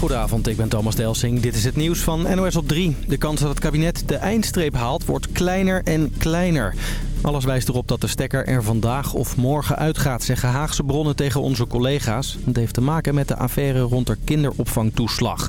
Goedenavond, ik ben Thomas Delsing. Dit is het nieuws van NOS op 3. De kans dat het kabinet de eindstreep haalt wordt kleiner en kleiner. Alles wijst erop dat de stekker er vandaag of morgen uitgaat, zeggen Haagse bronnen tegen onze collega's. Het heeft te maken met de affaire rond de kinderopvangtoeslag.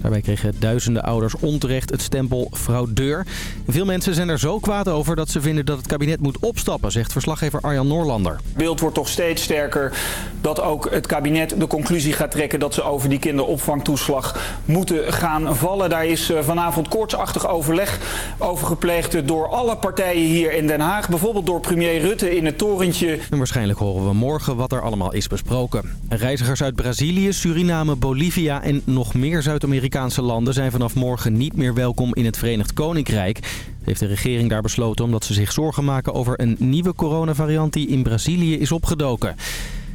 Daarbij kregen duizenden ouders onterecht het stempel fraudeur. Veel mensen zijn er zo kwaad over dat ze vinden dat het kabinet moet opstappen, zegt verslaggever Arjan Noorlander. Het beeld wordt toch steeds sterker dat ook het kabinet de conclusie gaat trekken dat ze over die kinderopvangtoeslag moeten gaan vallen. Daar is eh, vanavond koortsachtig overleg over gepleegd door alle partijen hier in Den Haag. Bijvoorbeeld door premier Rutte in het torentje. En waarschijnlijk horen we morgen wat er allemaal is besproken. Reizigers uit Brazilië, Suriname, Bolivia en nog meer Zuid-Amerikaanse landen... zijn vanaf morgen niet meer welkom in het Verenigd Koninkrijk. heeft de regering daar besloten omdat ze zich zorgen maken over een nieuwe coronavariant die in Brazilië is opgedoken.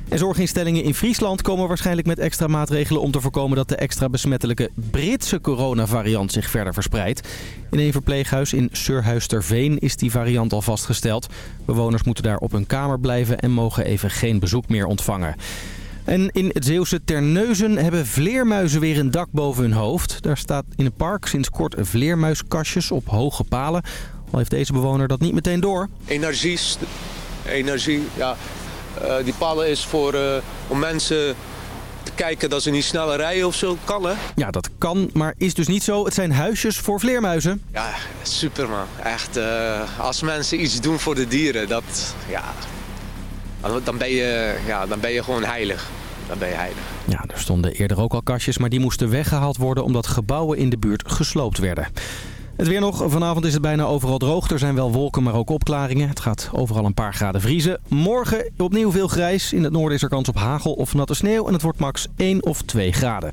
En zorginstellingen in Friesland komen waarschijnlijk met extra maatregelen om te voorkomen dat de extra besmettelijke Britse coronavariant zich verder verspreidt. In een verpleeghuis in Surhuisterveen is die variant al vastgesteld. Bewoners moeten daar op hun kamer blijven en mogen even geen bezoek meer ontvangen. En in het Zeeuwse Terneuzen hebben vleermuizen weer een dak boven hun hoofd. Daar staat in het park sinds kort vleermuiskastjes op hoge palen. Al heeft deze bewoner dat niet meteen door. Energie, energie ja, uh, die palen is voor, uh, om mensen te kijken dat ze niet sneller rijden of zo. Kan hè? Ja, dat kan, maar is dus niet zo. Het zijn huisjes voor vleermuizen. Ja, super man. Echt, uh, als mensen iets doen voor de dieren, dat, ja, dan ben je, ja, dan ben je gewoon heilig. Dan ben je heilig. Ja, er stonden eerder ook al kastjes, maar die moesten weggehaald worden omdat gebouwen in de buurt gesloopt werden. Het weer nog. Vanavond is het bijna overal droog. Er zijn wel wolken, maar ook opklaringen. Het gaat overal een paar graden vriezen. Morgen opnieuw veel grijs. In het noorden is er kans op hagel of natte sneeuw. En het wordt max 1 of 2 graden.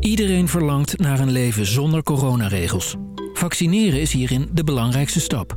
Iedereen verlangt naar een leven zonder coronaregels. Vaccineren is hierin de belangrijkste stap.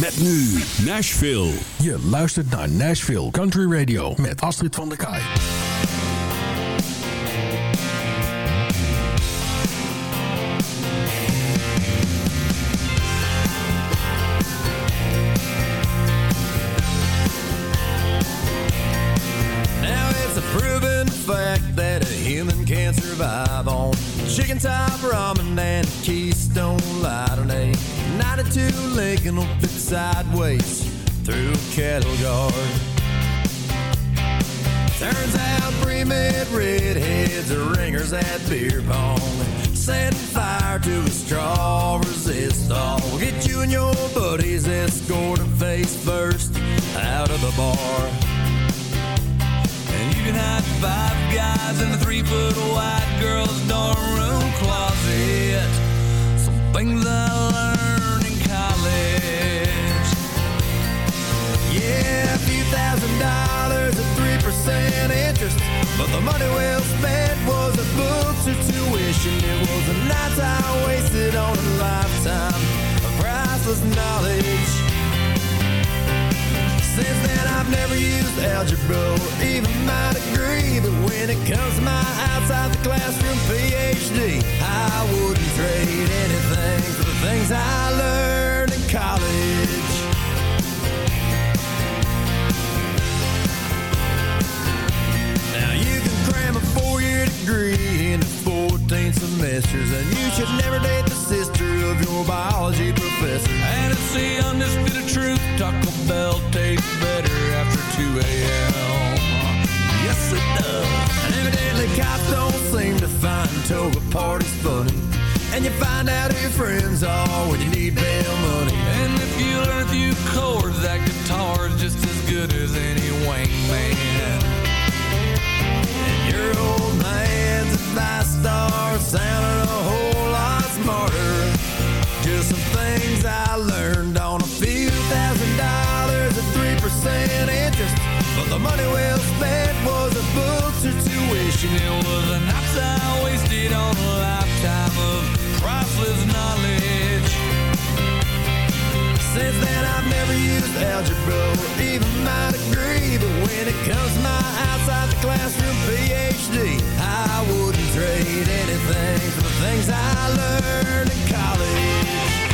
Met nu Nashville. Je luistert naar Nashville Country Radio met Astrid van der Kaai. survive on chicken top ramen and Keystone Light on a 92 Lincoln sideways through cattle guard. Turns out pre-med redheads are ringers at beer pong. Setting fire to a straw resist all. Get you and your buddies escorted face first out of the bar And you can hide five guys in a three-foot white girl's dorm room closet. Some things I learned in college. Yeah, a few thousand dollars at three percent interest, but the money well spent was a book's or tuition. It was a night I wasted on a lifetime of priceless knowledge. Since then I've never used algebra or even my degree But when it comes to my outside the classroom PhD I wouldn't trade anything for the things I learned in college 14 semesters And you should never date the sister of your biology professor And it's the undisputed truth Taco Bell tastes better after 2 a.m. Yes, it does. And evidently cops don't seem to find toga parties funny. And you find out who your friends are when you need bail money. And if you learn a few chords, that guitar's just as good as any wingman. And your old man's thy star sounded a whole lot smarter. Just some things I learned on a few thousand dollars at three percent interest. But the money well spent was a full tuition. It was an ops I wasted on a lifetime of priceless knowledge. Since then I've never used. Algebra or even my degree. But when it comes to my outside the classroom PhD I wouldn't trade anything for the things I learned in college.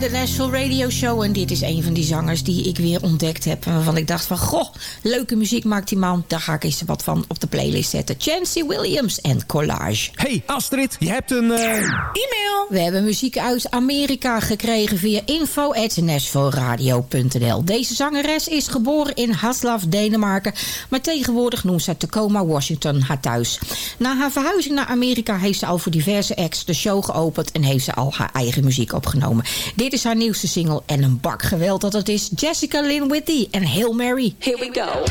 Luistert naar de Nashville Radio Show. En dit is een van die zangers die ik weer ontdekt heb. En waarvan ik dacht van, goh, leuke muziek maakt die man. Daar ga ik eens wat van op de playlist zetten. Chancy Williams en Collage. Hey Astrid, je hebt een... eh, E-mail. We hebben muziek uit Amerika gekregen via info.nashvilleradio.nl. Deze zangeres is geboren in Haslav, Denemarken. Maar tegenwoordig noemt ze Tacoma, Washington haar thuis. Na haar verhuizing naar Amerika heeft ze al voor diverse acts de show geopend... en heeft ze al haar eigen muziek opgenomen. Dit is haar nieuwste single en een bak geweld dat het is. Jessica Lynn Whitty en Hail Mary. Here we go.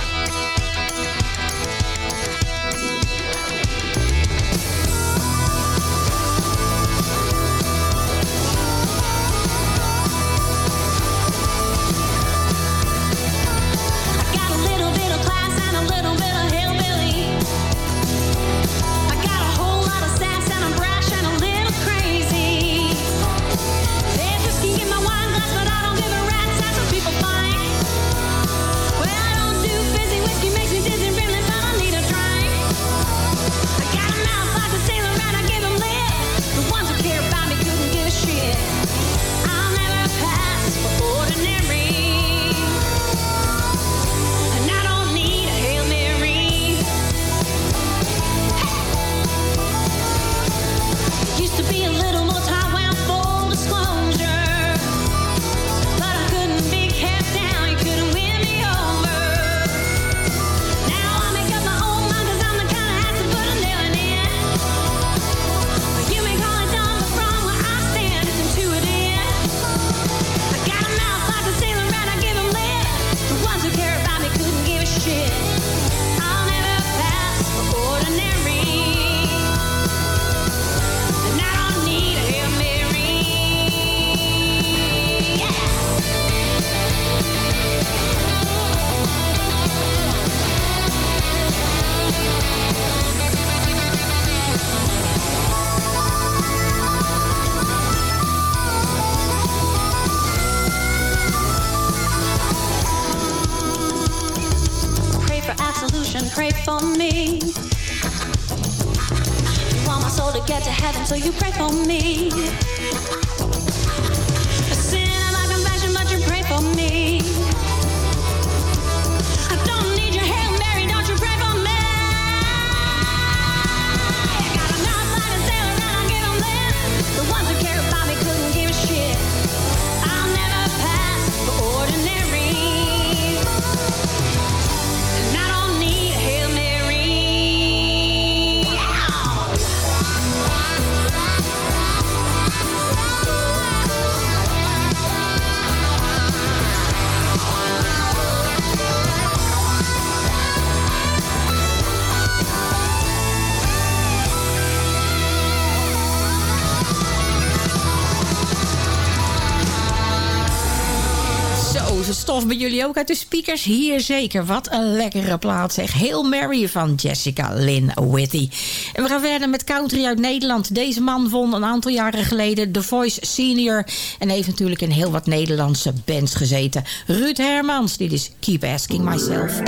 Stof bij jullie ook uit de speakers? Hier zeker. Wat een lekkere plaat zeg. Hail Mary van Jessica Lynn Whitty. En we gaan verder met country uit Nederland. Deze man won een aantal jaren geleden The Voice Senior. En heeft natuurlijk in heel wat Nederlandse bands gezeten. Ruud Hermans, dit is Keep Asking Myself.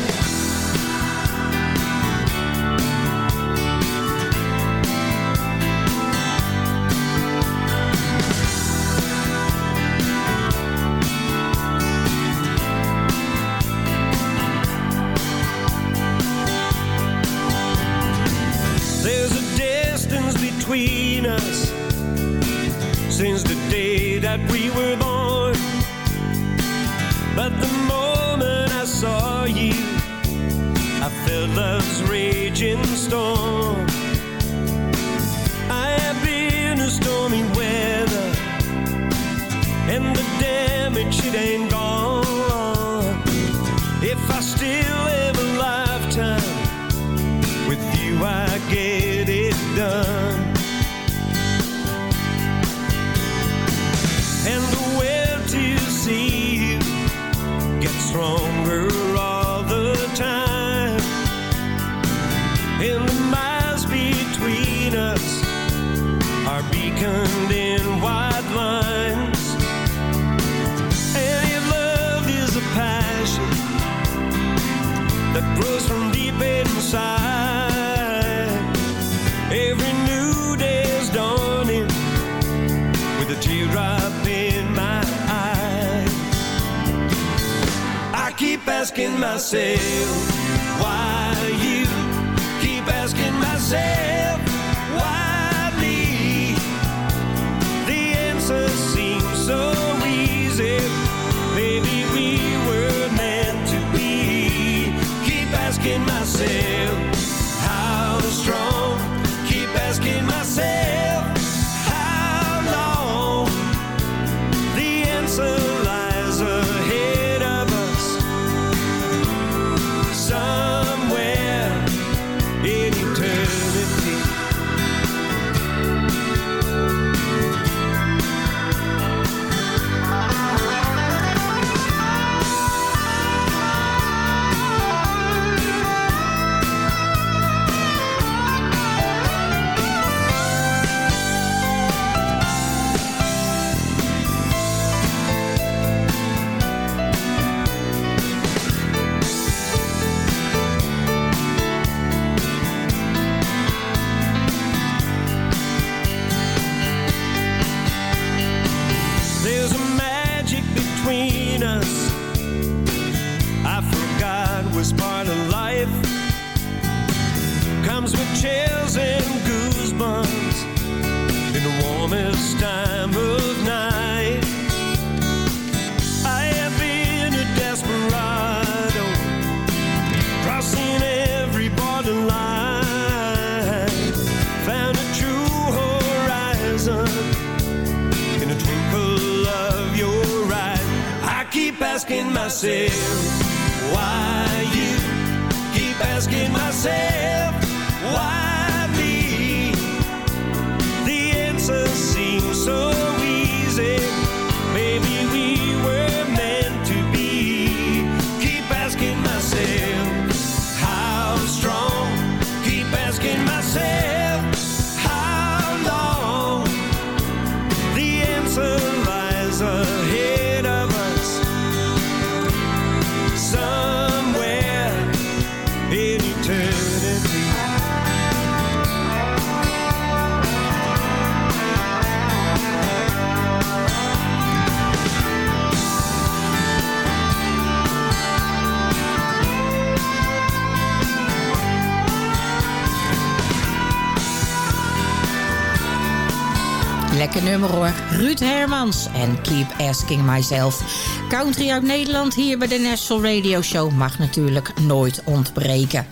Nummer. Ruud Hermans en Keep Asking Myself. Country uit Nederland hier bij de National Radio Show mag natuurlijk nooit ontbreken.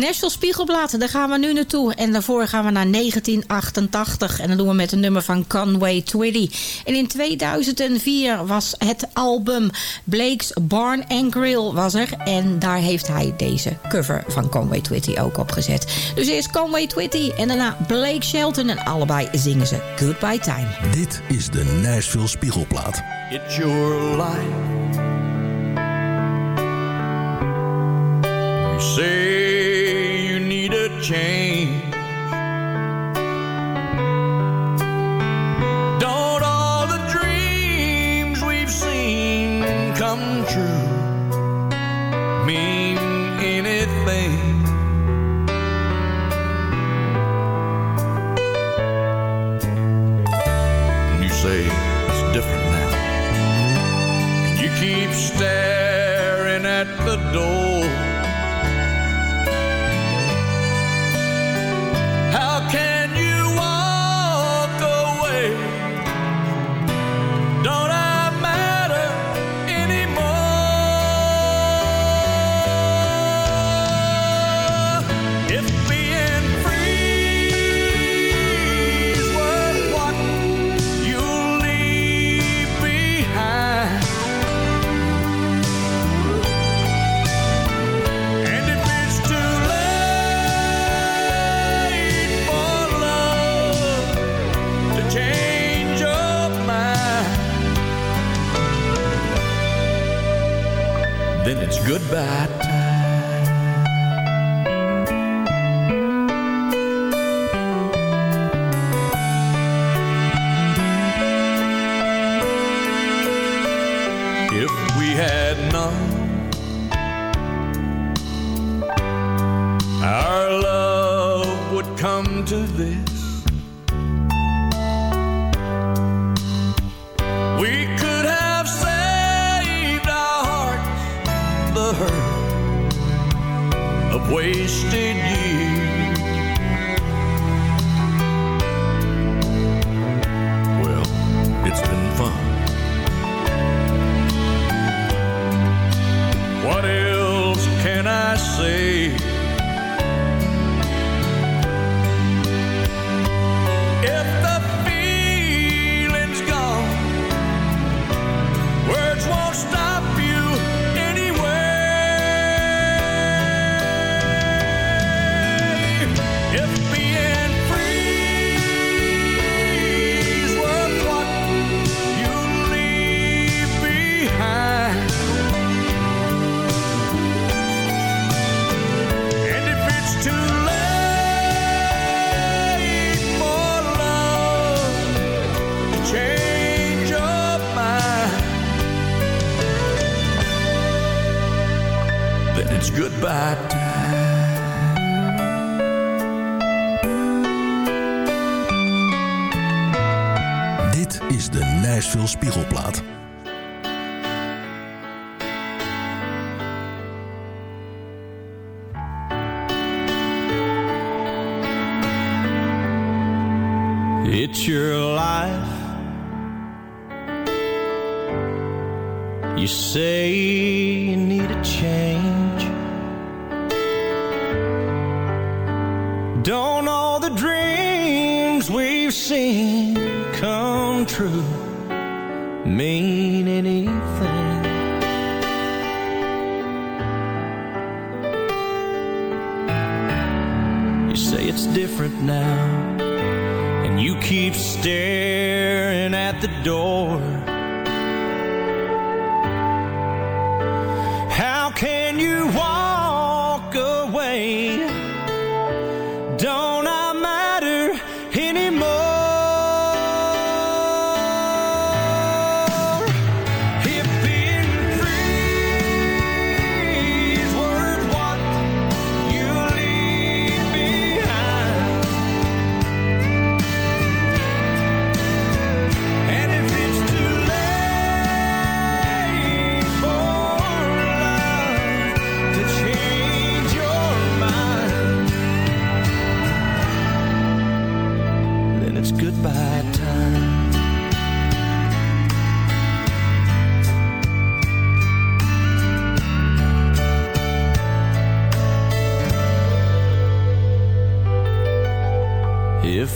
National Spiegelblad, daar gaan we nu naartoe. En daarvoor gaan we naar 1988. En dat doen we met een nummer van Conway Twitty. En in 2004 was het album Blake's Barn and Grill was er. En daar heeft hij deze cover van Conway Twitty ook op gezet. Dus eerst Conway Twitty en daarna Blake Shelton. En allebei zingen ze Goodbye Time. Dit is de Nashville Spiegelplaat. It's your life. You say you need a change. Don't all the dreams we've seen come true mean anything? You say it's different now. You keep staring at the door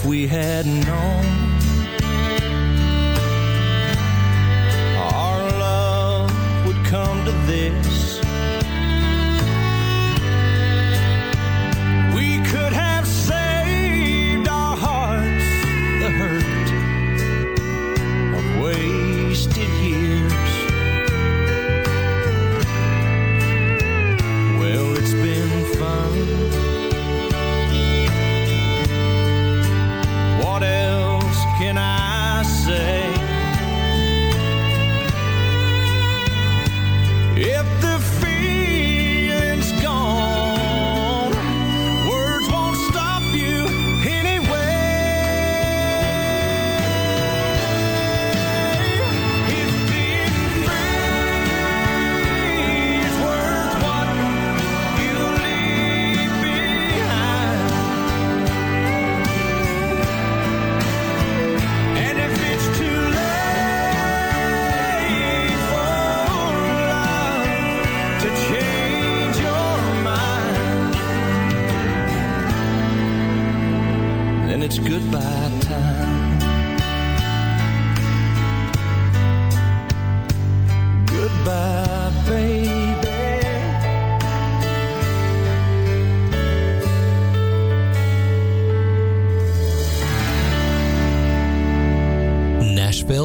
we had known.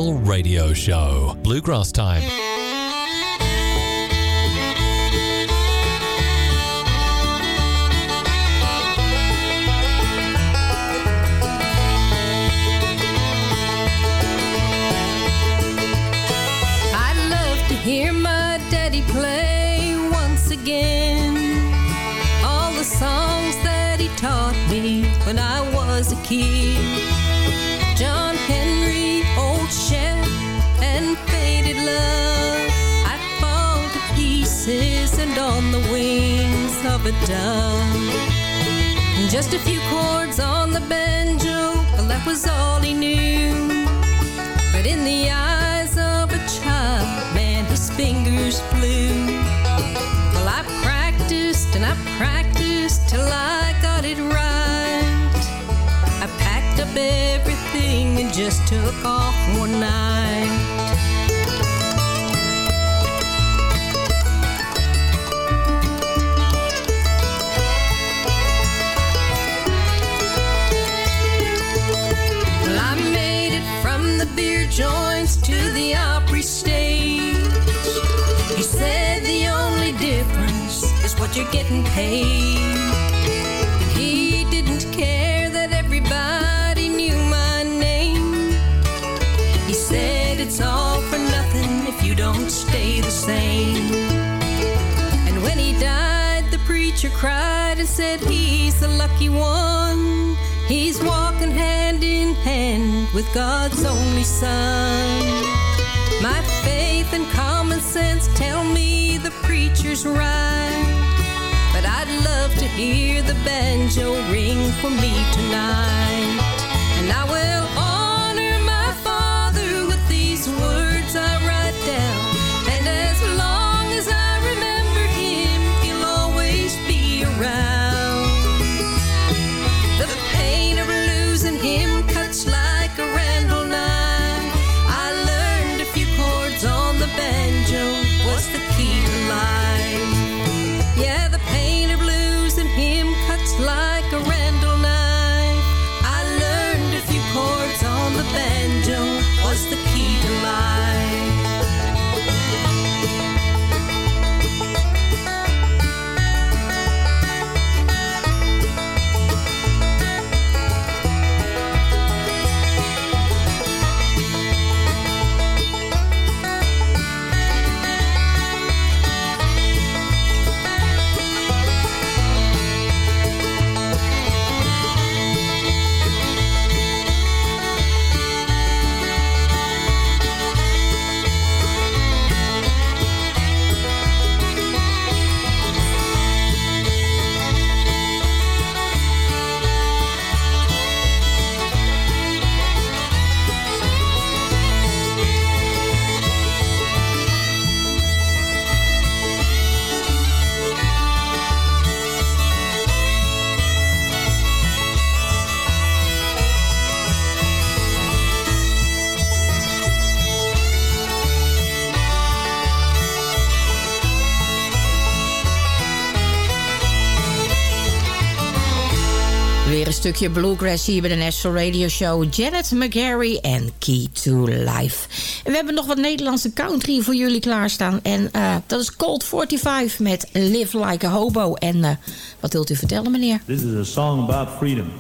Soul Radio Show. Bluegrass Time. hear my daddy play once again all the songs that he taught me when I was a kid. Pieces and on the wings of a dove. Just a few chords on the banjo, well, that was all he knew. But in the eyes of a child, man, his fingers flew. Well, I practiced and I practiced till I got it right. I packed up everything and just took off one night. Stage. He said the only difference is what you're getting paid. He didn't care that everybody knew my name. He said it's all for nothing if you don't stay the same. And when he died, the preacher cried and said he's the lucky one. He's walking hand in hand with God's only son. Faith and common sense tell me the preacher's right. But I'd love to hear the banjo ring for me tonight. And I will stukje bluegrass hier bij de National Radio Show. Janet McGarry en Key to Life. En we hebben nog wat Nederlandse country voor jullie klaarstaan. En eh, dat is Cold 45 met Live Like a Hobo. En eh, wat wilt u vertellen, meneer? This is a song about freedom.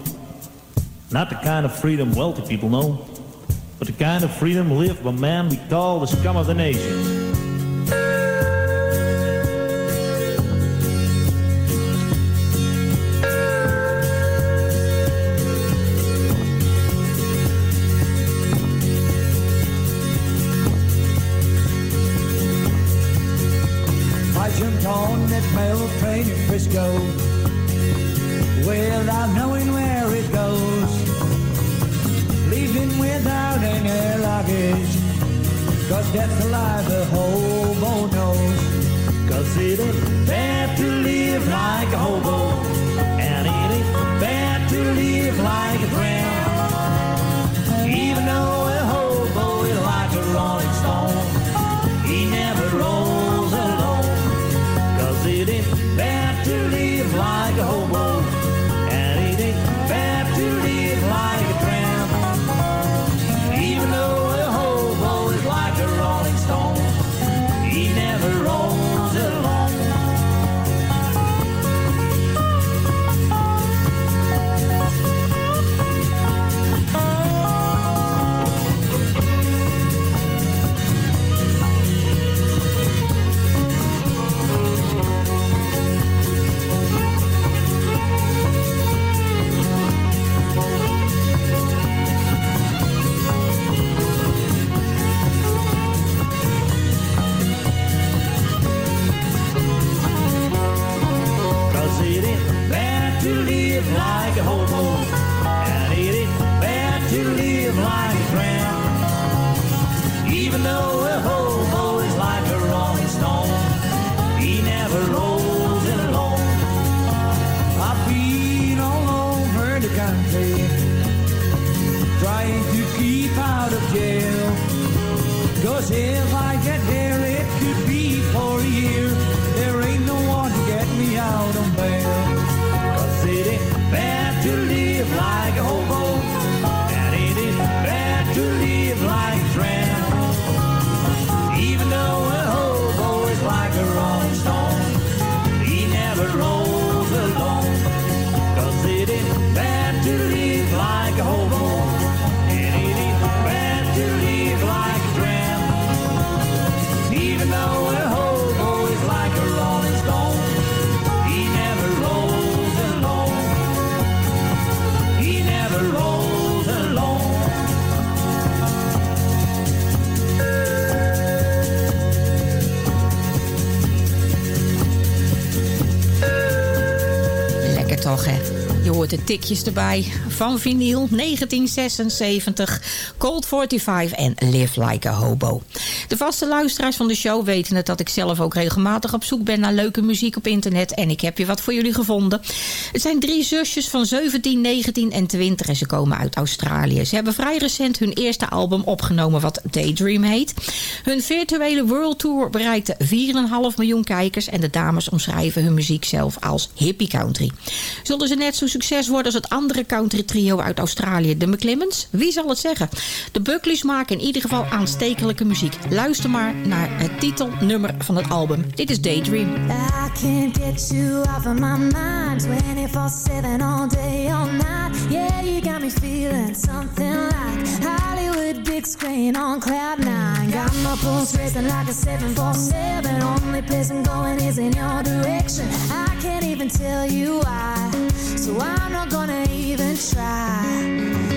Not the kind of freedom wealthy people know, but the kind of freedom lived by man we call the scum of the nation. To live like a hobo. And it ain't bad to live like a tramp. Even though a hobo is like a rolling stone, he never rolls alone. I've been all over the country, trying to keep out of jail. Cause if I get there, hoort de tikjes erbij. Van vinyl 1976, Cold 45 en Live Like a Hobo. De vaste luisteraars van de show weten het dat ik zelf ook regelmatig op zoek ben naar leuke muziek op internet. En ik heb je wat voor jullie gevonden. Het zijn drie zusjes van 17, 19 en 20 en ze komen uit Australië. Ze hebben vrij recent hun eerste album opgenomen wat Daydream heet. Hun virtuele World Tour bereikte 4,5 miljoen kijkers en de dames omschrijven hun muziek zelf als hippie country. Zullen ze net zo succes worden als het andere country trio uit Australië, de McClimmons? Wie zal het zeggen? De Buckleys maken in ieder geval aanstekelijke muziek. Luister maar naar het titelnummer van het album. Dit is Daydream. I can't get you off of my mind. 24-7 all day, all night. Yeah, you got me feeling something like Hollywood big screen on cloud nine. Got my pulse racing like a 747 Only place I'm going is in your direction. I can't even tell you why. So I'm not gonna even try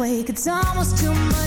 It's almost too much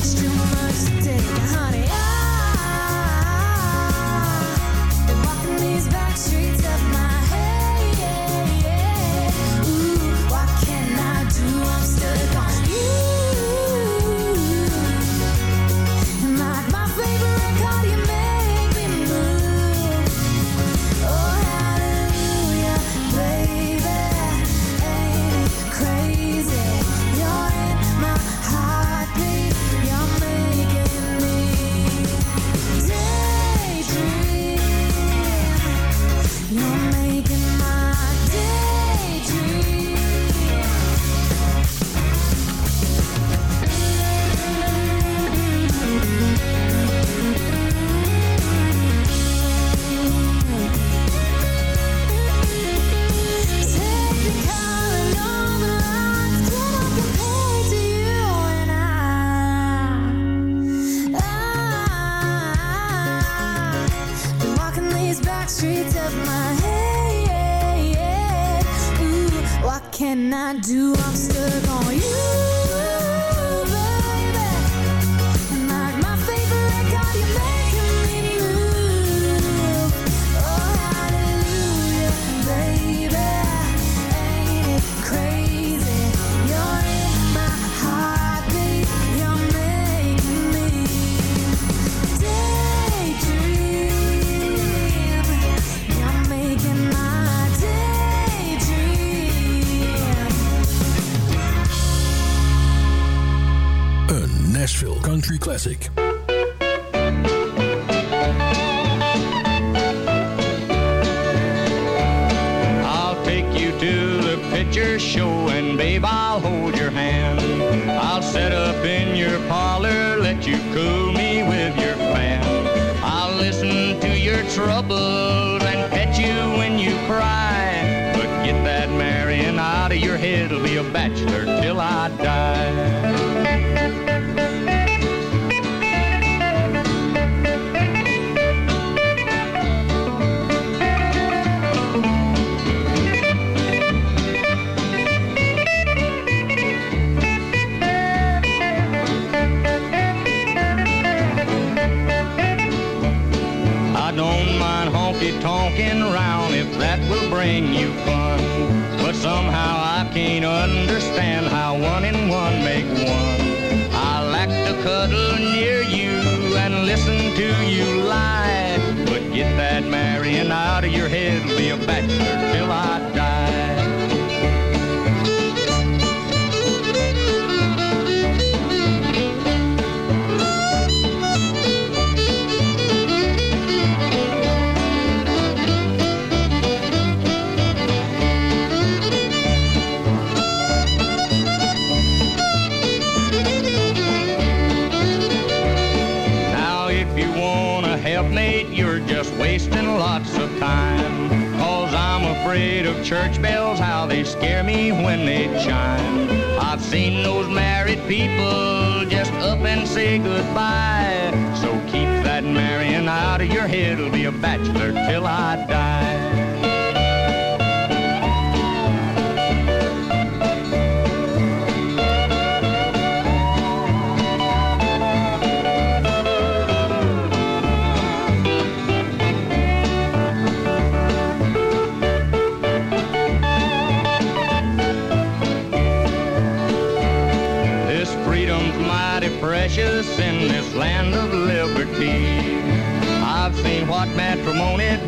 bring you fun. But somehow I can't understand how one and one make one. I like to cuddle near you and listen to you lie. But get that marrying out of your head, be a bachelor afraid of church bells, how they scare me when they chime. I've seen those married people just up and say goodbye. So keep that marrying out of your head, will be a bachelor till I die.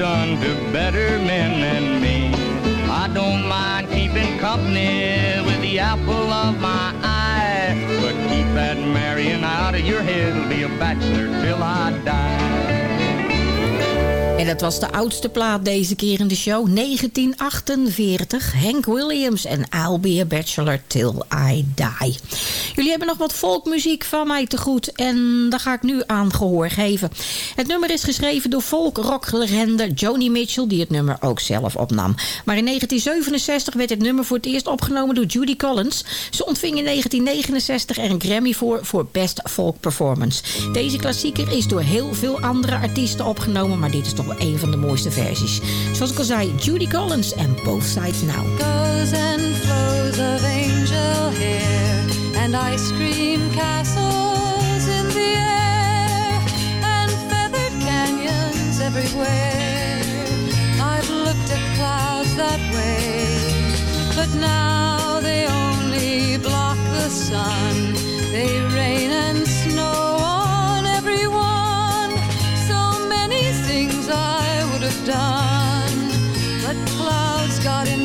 Done to better men than me. I don't mind keeping company with the apple of my eye, but keep that marrying out of your head, I'll be a bachelor till I die. En dat was de oudste plaat deze keer in de show. 1948. Hank Williams en I'll be a bachelor till I die. Jullie hebben nog wat folkmuziek van mij te goed. En daar ga ik nu aan gehoor geven. Het nummer is geschreven door folk-rocklegende Joni Mitchell... die het nummer ook zelf opnam. Maar in 1967 werd het nummer voor het eerst opgenomen door Judy Collins. Ze ontving in 1969 er een Grammy voor... voor Best Folk Performance. Deze klassieker is door heel veel andere artiesten opgenomen... maar dit is toch een van de mooiste versies. Zoals ik al zei, Judy Collins en Both Sides Now. goes and flows of angel hair and ice cream castles in the air and feathered canyons everywhere. I've looked at clouds that way, but now they only block the sun. They rain and things I would have done, but clouds got in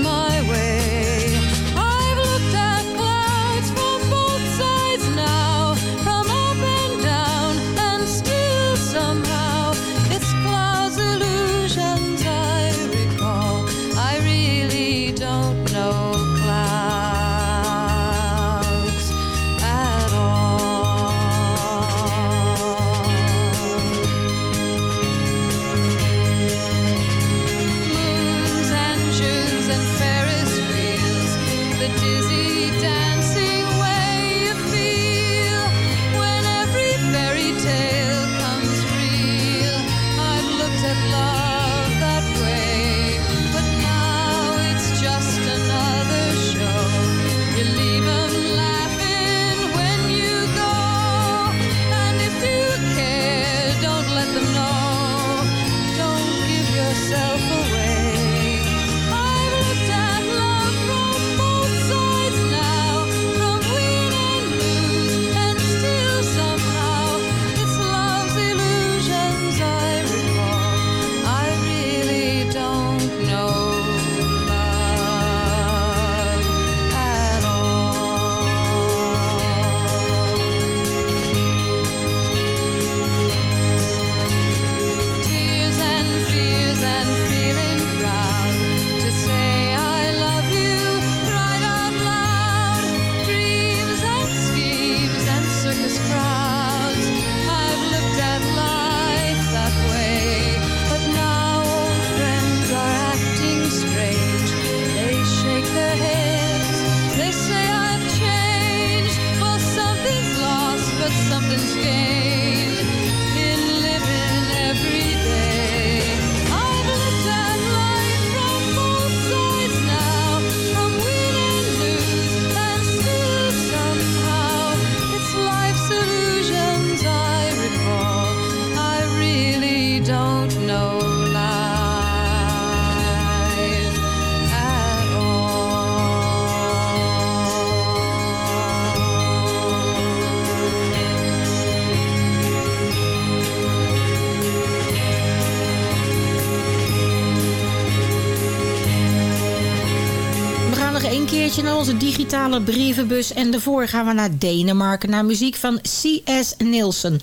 onze digitale brievenbus. En daarvoor gaan we naar Denemarken. Naar muziek van C.S. Nielsen.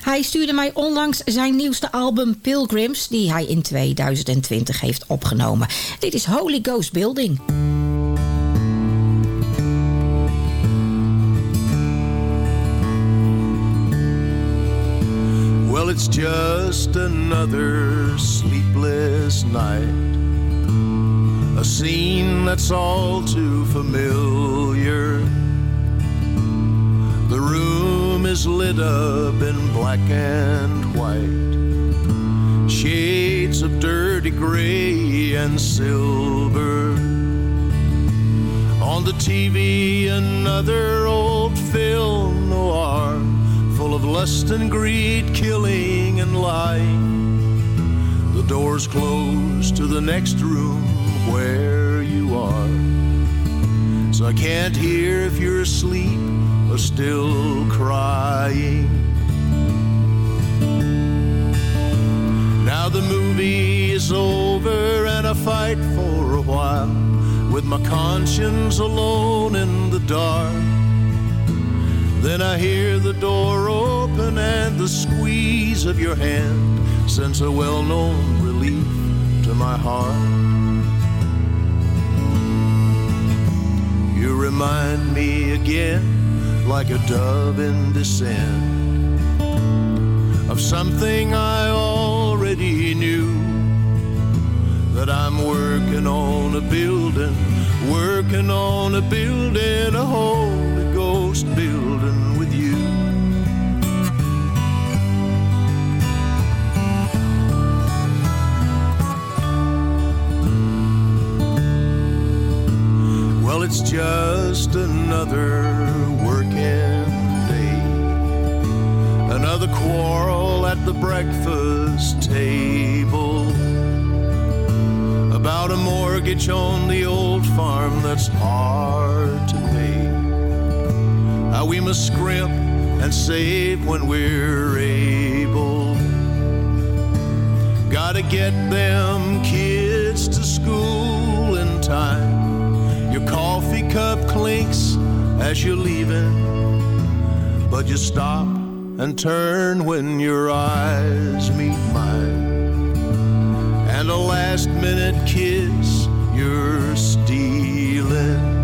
Hij stuurde mij onlangs zijn nieuwste album Pilgrims. Die hij in 2020 heeft opgenomen. Dit is Holy Ghost Building. Well, it's just another sleepless night. A scene that's all too familiar. The room is lit up in black and white. Shades of dirty gray and silver. On the TV, another old film noir full of lust and greed, killing and lying. The door's closed to the next room where you are. So I can't hear if you're asleep or still crying. Now the movie is over and I fight for a while with my conscience alone in the dark. Then I hear the door open and the squeeze of your hand sends a well known relief to my heart. You remind me again, like a dove in descent, of something I already knew. That I'm working on a building, working on a building, a Holy Ghost building Well, it's just another working day. Another quarrel at the breakfast table. About a mortgage on the old farm that's hard to pay. How we must scrimp and save when we're able. Gotta get them kids to school in time. Coffee cup clinks as you're leaving, but you stop and turn when your eyes meet mine. And a last minute kiss you're stealing.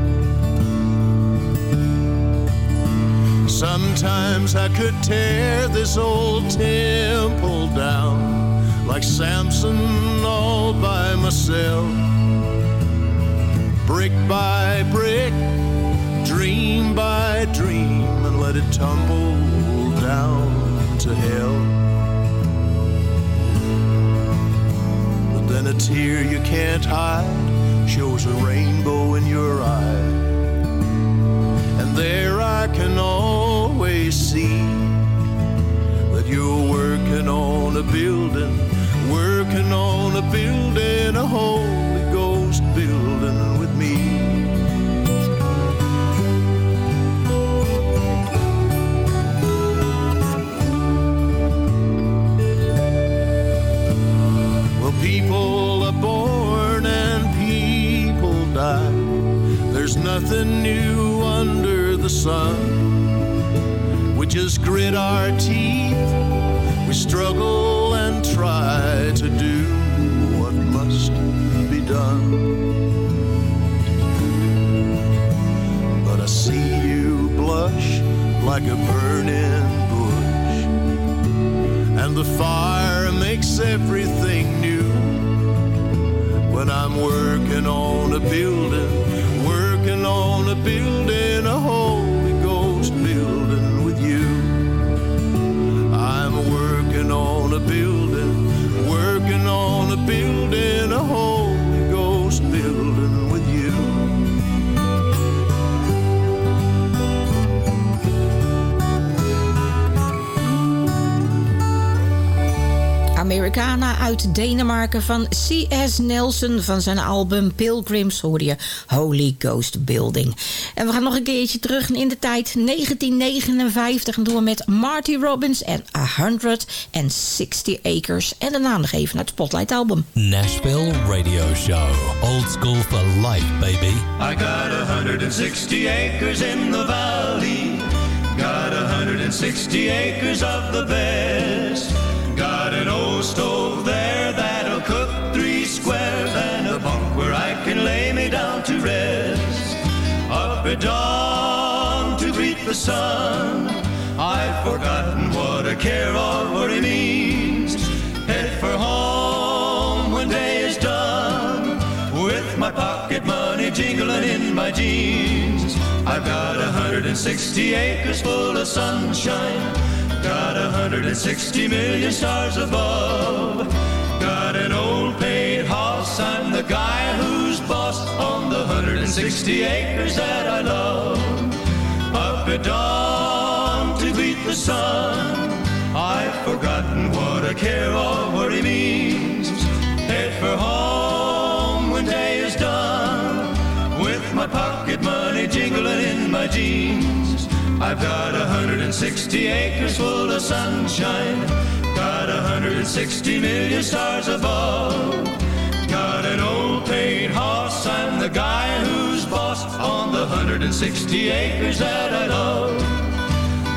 Sometimes I could tear this old temple down like Samson all by myself brick by brick, dream by dream, and let it tumble down to hell. But then a tear you can't hide shows a rainbow in your eye. And there I can always see that you're working on a building, working on a building, a Holy There's nothing new under the sun. We just grit our teeth. We struggle and try to do what must be done. But I see you blush like a burning bush, and the fire makes everything new. When I'm working on a building, working on a building, a Holy Ghost building with you. I'm working on a building, Uit Denemarken van C.S. Nelson van zijn album Pilgrims hoorde je Holy Ghost Building. En we gaan nog een keertje terug in de tijd 1959 en doen we met Marty Robbins en 160 Acres en daarna nog even naar het Spotlight album. Nashville Radio Show. Old school for life, baby. I got 160 acres in the valley. Got 160 acres of the best. Stove there that'll cook three squares and a bunk where I can lay me down to rest. Up at dawn to greet the sun. I've forgotten what a care or worry means. Head for home when day is done. With my pocket money jingling in my jeans. I've got 160 acres full of sunshine. Got 160 million stars above. Got an old paid horse. I'm the guy who's boss on the 160 acres that I love. Up at dawn to greet the sun. I've forgotten what a care or worry means. Head for home when day is done. With my pocket money jingling in my jeans. I've got 160 acres full of sunshine. Got 160 million stars above. Got an old paid horse. I'm the guy who's boss on the 160 acres that I love.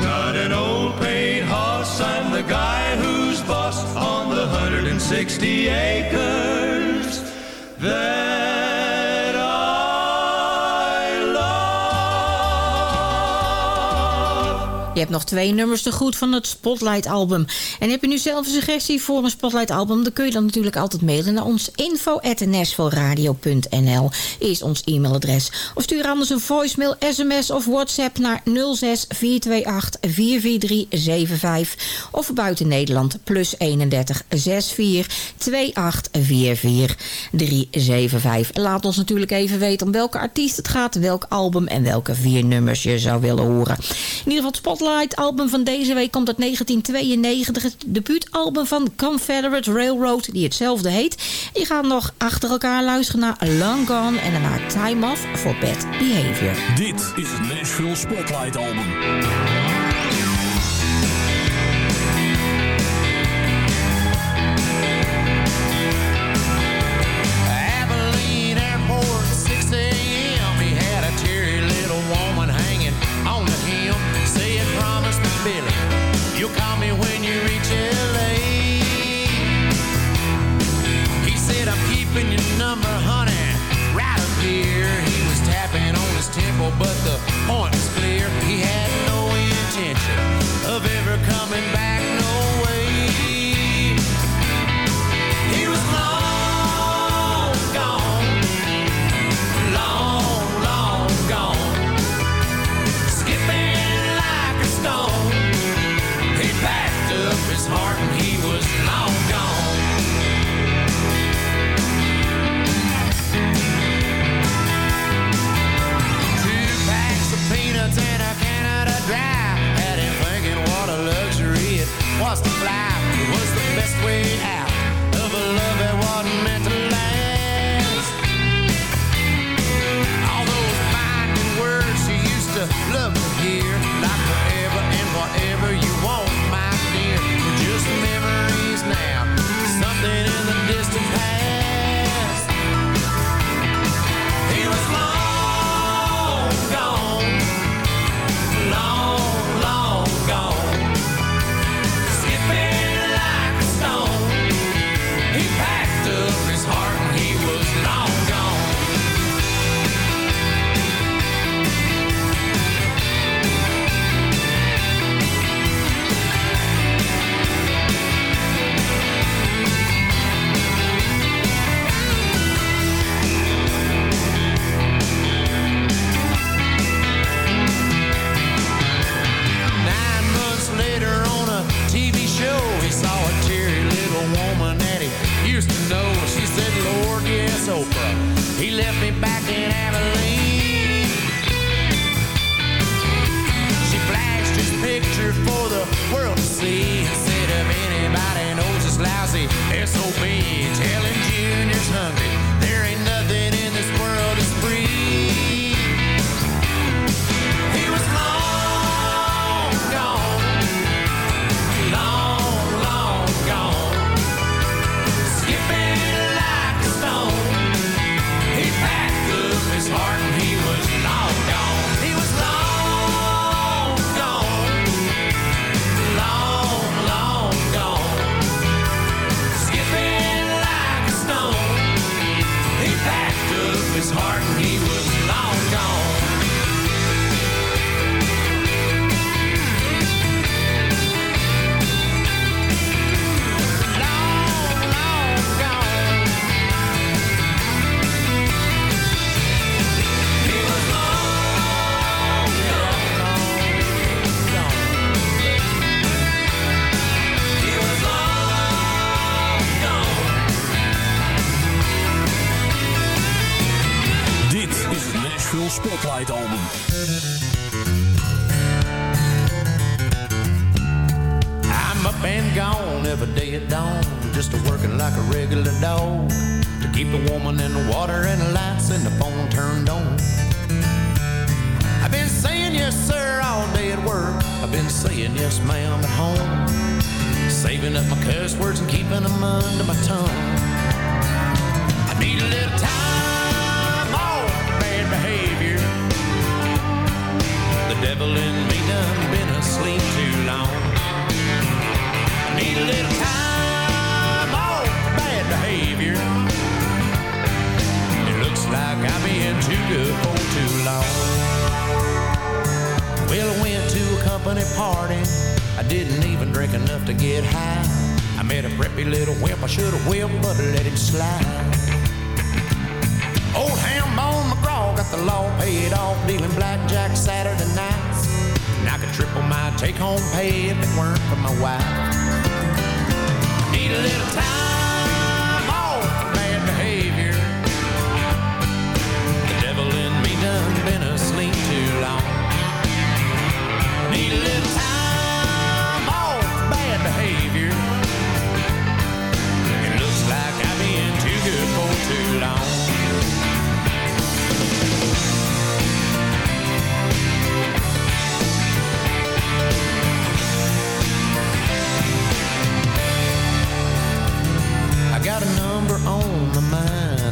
Got an old paid horse. I'm the guy who's boss on the 160 acres that hebt nog twee nummers te goed van het Spotlight album. En heb je nu zelf een suggestie voor een Spotlight album... dan kun je dan natuurlijk altijd mailen naar ons info.nashvilleradio.nl is ons e-mailadres. Of stuur anders een voicemail, sms of whatsapp naar 06 428 44375. Of buiten Nederland plus 31 64 28 44 375. En laat ons natuurlijk even weten om welke artiest het gaat... welk album en welke vier nummers je zou willen horen. In ieder geval het Spotlight album van deze week komt uit 1992. Het debuutalbum van Confederate Railroad, die hetzelfde heet. Je gaat nog achter elkaar luisteren naar Long Gone en daarna Time Off for Bad Behavior. Dit is het Nashville Spotlight Album. Number, honey, right up here. He was tapping on his temple, but the point was clear. He had no intention of ever coming back, picture for the world to see. Said, if anybody knows this lousy SOB telling for too long. Well, I went to a company party. I didn't even drink enough to get high. I met a preppy little wimp. I should have whipped, but I let him slide. Old ham Hambone McGraw got the law paid off, dealing blackjack Saturday nights. And I could triple my take-home pay if it weren't for my wife. Need a little time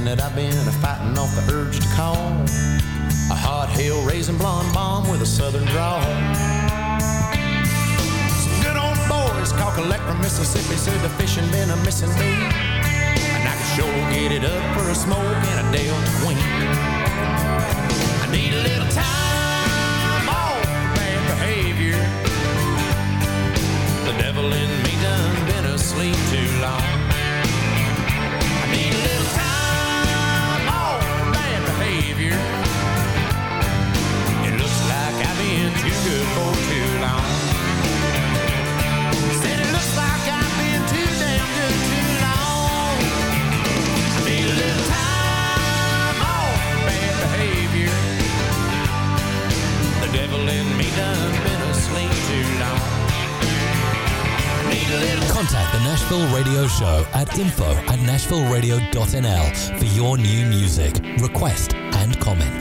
that I've been a fighting off the urge to call. A hot hell raising blonde bomb with a southern drawl. Some good old boys call collect from Mississippi said the fishing been a missing me. And I could sure get it up for a smoke and a Delta Queen. I need a little time off bad behavior. The devil in me done been asleep too long. For too long. Said it looks like I've been too damn good too long. I need a little time off bad behavior. The devil in me done been asleep too long. Contact the Nashville Radio Show at info at nashvilleradio.nl for your new music, request, and comment.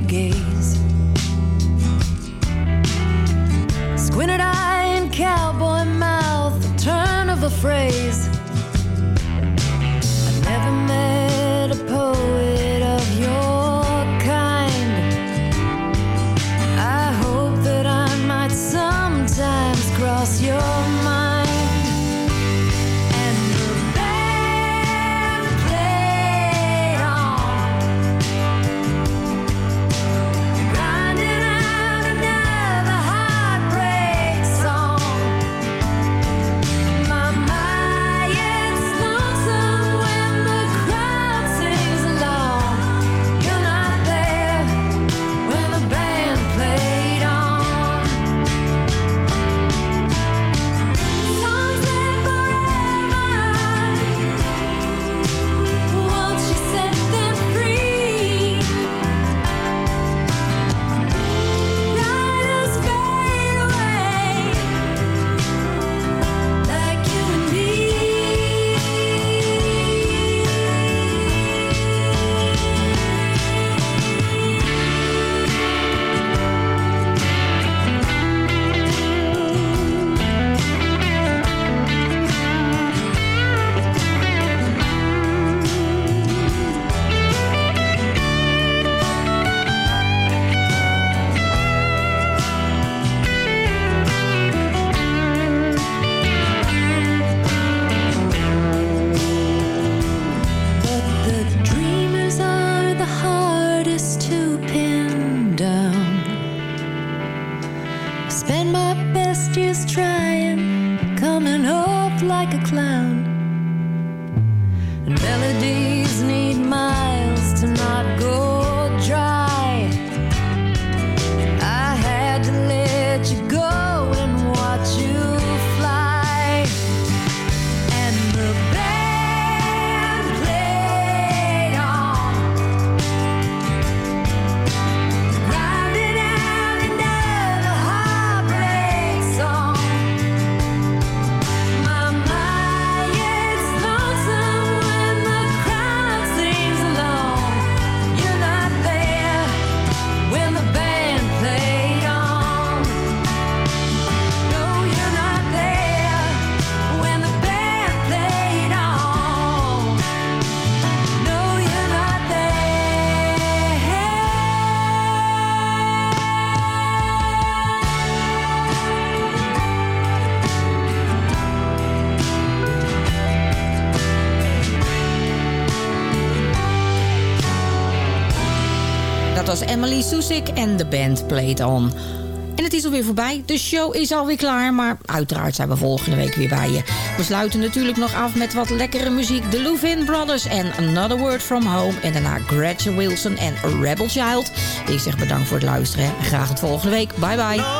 your gaze. Squinted eye and cowboy mouth, a turn of a phrase. like a clown. And melodies need. En and the band played on. En het is alweer voorbij. De show is alweer klaar. Maar uiteraard zijn we volgende week weer bij je. We sluiten natuurlijk nog af met wat lekkere muziek. De Louvin Brothers en Another Word From Home. En daarna Gretchen Wilson en Rebel Child. Ik zeg bedankt voor het luisteren. Graag het volgende week. Bye bye.